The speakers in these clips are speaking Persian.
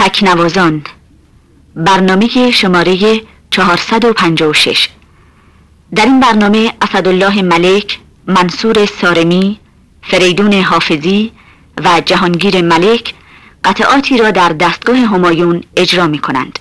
تکنوازان برنامه شماره 456 در این برنامه اسدالله ملک، منصور سارمی، فریدون حافظی و جهانگیر ملک قطعاتی را در دستگاه همایون اجرا می کنند.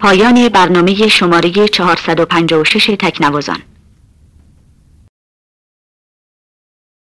پایان برنامه شماره 456 تکنوازان.